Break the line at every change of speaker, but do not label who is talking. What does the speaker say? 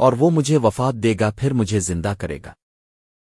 اور وہ مجھے وفات دے گا پھر مجھے زندہ کرے گا۔